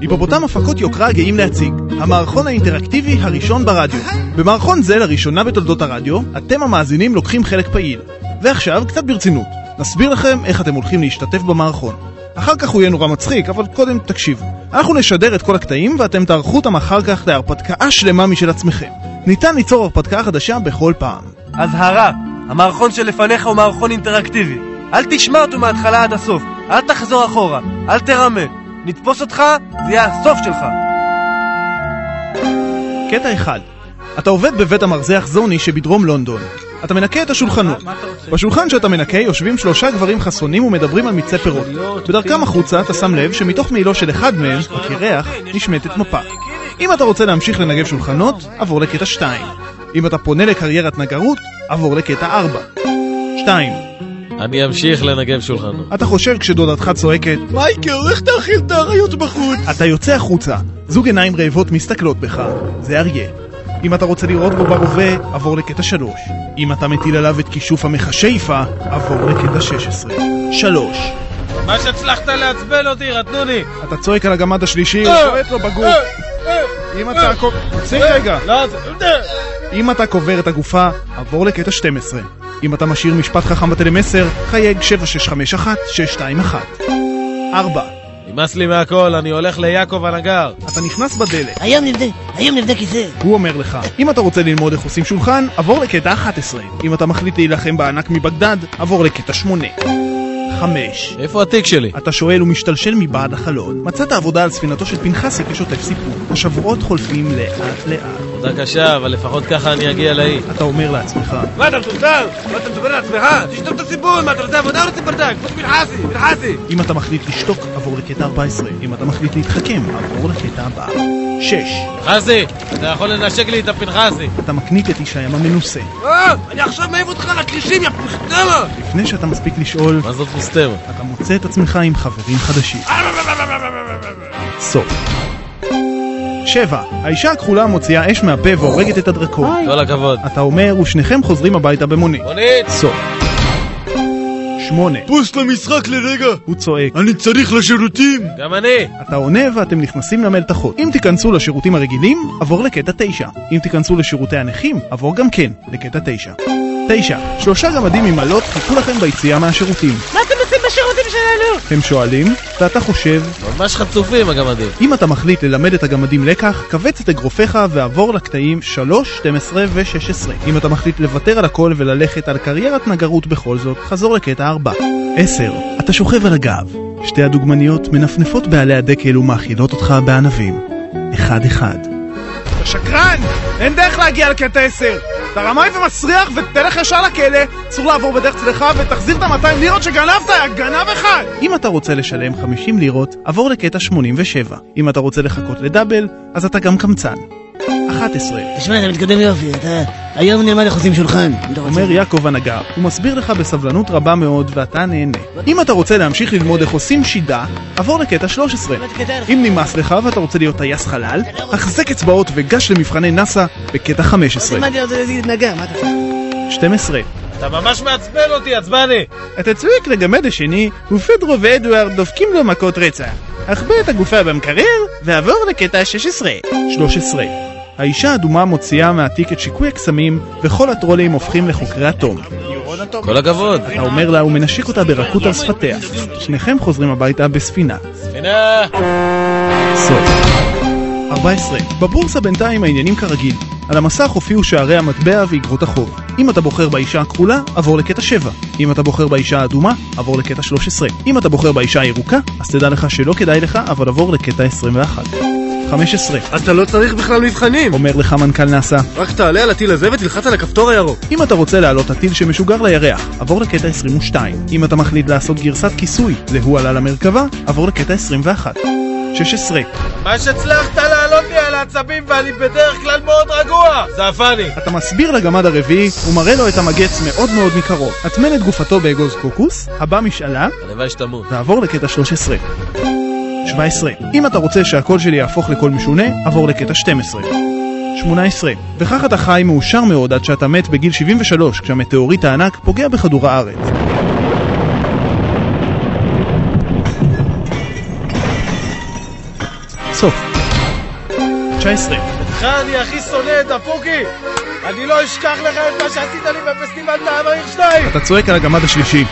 היפופוטם. הפקות יוקרה גאים להציג. המערכון האינטראקטיבי הראשון ברדיו. במערכון זה לראשונה בתולדות הרדיו אתם המאזינים לוקחים חלק פעיל. ועכשיו קצת ברצינות. נסביר לכם איך אתם הולכים להשתתף במערכון. אחר כך הוא יהיה נורא מצחיק, אבל קודם תקשיבו. אנחנו נשדר את כל הקטעים ואתם תערכו אותם אחר כך להרפתקה שלמה משל עצמכם. ניתן ליצור הרפתקה חדשה בכל פעם. אזהרה, המערכון שלפניך הוא מערכון אינטראקטיבי. אל תשמע אותו מההתחלה עד הסוף, אל תחזור אחורה, אל תרמה. נתפוס אותך, זה יהיה הסוף שלך. קטע אחד. אתה עובד בבית המרזח זוני שבדרום לונדון. אתה מנקה את השולחנות. בשולחן שאתה מנקה יושבים שלושה גברים חסונים ומדברים על מיצי פירות. בדרכם החוצה אתה שם לב שמתוך מעילו של אחד מהם, הקרח, נשמטת מפה. אם אתה רוצה להמשיך לנגב שולחנות, עבור לקטע 2 אם אתה פונה לקריירת נגרות, עבור לקטע 4 2. אני אמשיך לנגב שולחנות. אתה חושב כשדודתך צועקת מייקל, איך תאכיל את האריות בחוץ? אתה יוצא החוצה, זוג עיניים רעבות מסתכלות בך, זה אריה. אם אתה רוצה לראות בו ברובה, עבור לקטע 3. אם אתה מטיל עליו את כישוף המכשפה, עבור לקטע 16. 3. מה שהצלחת לעצבן אותי, רטנוני! אתה צועק על הגמד השלישי, הוא שועט לו בגוף. אם אתה... קו- תפסיק רגע. לא, זה... אם אתה קובר את הגופה, עבור לקטע 12. אם אתה משאיר משפט חכם בטלמסר, חייג 7651-621. 4. נמאס לי מהכל, אני הולך ליעקב הנגר. אתה נכנס בדלת, היום נבנה, היום נבנה כיסא. הוא אומר לך, אם אתה רוצה ללמוד איך עושים שולחן, עבור לקטע 11. אם אתה מחליט להילחם בענק מבגדד, עבור לקטע 8. 5. איפה התיק שלי? אתה שואל ומשתלשל מבעד החלון. מצאת עבודה על ספינתו של פנחסי כשותף סיפור. השבועות חולפים לאט לאט. עבודה קשה, אבל לפחות ככה אני אגיע לאי. אתה אומר לעצמך, מה אתה מטומטם? מה אתה מדבר לעצמך? תשתוק את הסיפון, מה אתה רוצה עבודה או רוצה ברדק? חוץ מלחסי, מלחסי! אם אתה מחליט לשתוק, עבור לקטע 14. אם אתה מחליט להתחכם, עבור לקטע הבא. 6. חזי, אתה יכול לנשק לי את הפנחסי. אתה מקניט את איש הים המנוסה. אה, אני עכשיו מעיף אותך לכרישים, יא פחדמה! לפני שאתה מספיק לשאול, מה זאת מסתר? אתה מוצא את עצמך עם חברים חדשים. סוף. 7. האישה הכחולה מוציאה אש מהפה והורגת את הדרקון. כל הכבוד. אתה אומר, ושניכם חוזרים הביתה במונית. מונית! סוף. 8. פוס למשחק לרגע! הוא צועק. אני צריך לשירותים! גם אני! אתה עונה ואתם נכנסים למלתחות. אם תיכנסו לשירותים הרגילים, עבור לקטע 9. אם תיכנסו לשירותי הנכים, עבור גם כן לקטע 9. 9. שלושה גמדים עם עלות חיכו לכם ביציאה מהשירותים. מה אתם? הם שואלים, ואתה חושב, ממש חצופים הגמדים. אם אתה מחליט ללמד את הגמדים לקח, כווץ את אגרופיך ועבור לקטעים 3, 12 ו-16. אם אתה מחליט לוותר על הכל וללכת על קריירת נגרות בכל זאת, חזור לקטע 4. 10. אתה שוכב על הגב. שתי הדוגמניות מנפנפות בעלי הדקל ומאכילות אותך בענבים. אחד אחד. אתה שקרן! אין דרך להגיע לקטע 10! אתה רמאי ומסריח ותלך ישר לכלא, אסור לעבור בדרך צלחה ותחזיר את ה-200 לירות שגנבת, יא גנב אחד! אם אתה רוצה לשלם 50 לירות, עבור לקטע 87. אם אתה רוצה לחכות לדאבל, אז אתה גם קמצן. 11. תשמע, אתה מתקדם יופי, אתה היום נאמן איך עושים שולחן. רוצה- אומר יעקב הנגר, הוא מסביר לך בסבלנות רבה מאוד ואתה נהנה. אם אתה רוצה להמשיך ללמוד איך עושים שידה, עבור לקטע 13. אם נמאס לך ואתה רוצה להיות טייס חלל, החזק אצבעות וגש למבחני נאסא בקטע 15. מה אתה רוצה להתנגע? מה אתה עושה? 12. אתה ממש מעצבן אותי, עצבני! אתה צועק לגמד השני, ופדרו ואדוארד דופקים לו מכות רצח. אכבה את הגופה במקרר, ועבור לקטע 16. 13. האישה האדומה מוציאה מהתיק את שיקוי הקסמים, וכל הטרולים הופכים לחוקרי התום. כל הכבוד. אתה אומר לה ומנשק אותה ברכות על שפתיה. שניכם חוזרים הביתה בספינה. ספינה! סוף. 14. בבורסה בינתיים העניינים כרגיל. על המסך הופיעו שערי המטבע ואגרות החוב. אם אתה בוחר באישה הכחולה, עבור לקטע 7. אם אתה בוחר באישה האדומה, עבור לקטע 13. אם אתה בוחר באישה הירוקה, אז תדע לך שלא כדאי לך, אבל עבור לקטע 21. 15. אתה לא צריך בכלל מבחנים! אומר לך מנכ"ל נאסא, רק תעלה על הטיל הזה ותלחץ על הכפתור הירוק. אם אתה רוצה להעלות הטיל שמשוגר לירח, עבור לקטע 22. אם אתה מחליט לעשות גרסת כיסוי, זה הוא עלה למרכבה, עבור לקטע 21. 16. מה שהצלחת לעלות לי על העצבים ואני בדרך כלל מאוד רגוע! זעפני! אתה מסביר לגמד הרביעי ומראה לו את המגץ מאוד מאוד מקרוב. הטמן את גופתו באגוז קוקוס, הבא משאלה, הלוואי שתמות. ועבור לקטע 13. 17. אם אתה רוצה שהקול שלי יהפוך לקול משונה, עבור לקטע 12. 18. וכך אתה חי מאושר מאוד עד שאתה מת בגיל 73 כשהמטאוריט הענק פוגע בכדור הארץ. סוף. 19. אותך אני הכי שונא את הפוקי! אני לא אשכח לך את מה שעשית לי בפסטיבל טעם העיר 2! אתה צועק על הגמד השלישי.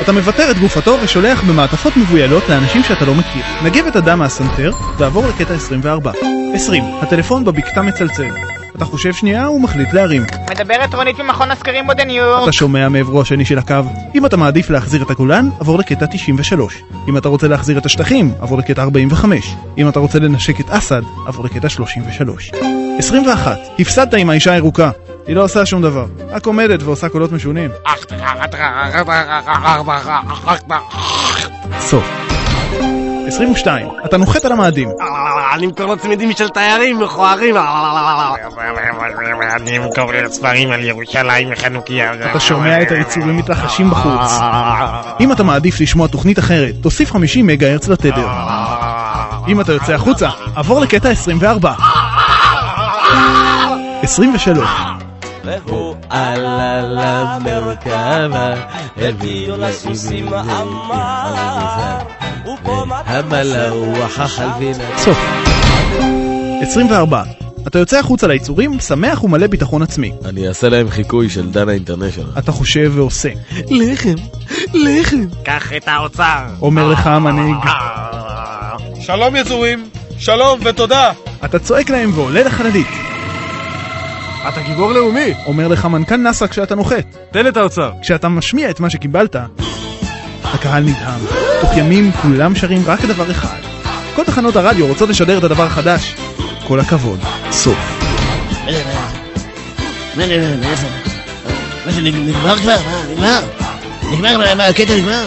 אתה מוותר את גופתו ושולח במעטפות מבוילות לאנשים שאתה לא מכיר. נגב את הדם מהסנטר ועבור לקטע 24. 20. הטלפון בבקתה מצלצל. אתה חושב שנייה ומחליט להרים. מדברת רונית ממכון הסקרים בודניור. אתה שומע מעברו השני של הקו. אם אתה מעדיף להחזיר את הגולן, עבור לקטע 93. אם אתה רוצה להחזיר את השטחים, עבור לקטע 45. אם אתה רוצה לנשק את אסד, עבור לקטע 33. 21. הפסדת עם האישה הירוקה. היא לא עושה שום דבר. רק עומדת ועושה קולות משונים. סוף. 22. אתה נוחת על המאדים. אני אמכור לו צמידים של תיירים מכוערים. אני אמכור ספרים על ירושלים וחנוכיה. אתה שומע את היצורים מתרחשים בחוץ. אם אתה מעדיף לשמוע תוכנית אחרת, תוסיף 50 מגה הרץ לתדר. אם אתה יוצא החוצה, עבור לקטע 24. 23. והוא עלה למרכבה, הביא לסוסים אמר, המלאך החלבינה. סוף. 24. אתה יוצא החוצה ליצורים, שמח ומלא ביטחון עצמי. אני אעשה להם חיקוי של דנה אינטרנשיונל. אתה חושב ועושה. לחם, לחם. קח את האוצר. אומר לך המנהיג. שלום יצורים! שלום ותודה! אתה צועק להם ועולה לחללית. אתה גיבור לאומי. אומר לך מנכ"ל נאס"א כשאתה נוחת. תן את האוצר. כשאתה משמיע את מה שקיבלת, הקהל נדהם. תוך ימים כולם שרים רק דבר אחד. כל תחנות הרדיו רוצות לשדר את הדבר החדש. כל הכבוד. סוף. מה זה, נגמר כבר? מה, נגמר? נגמר, מה, הקטע נגמר?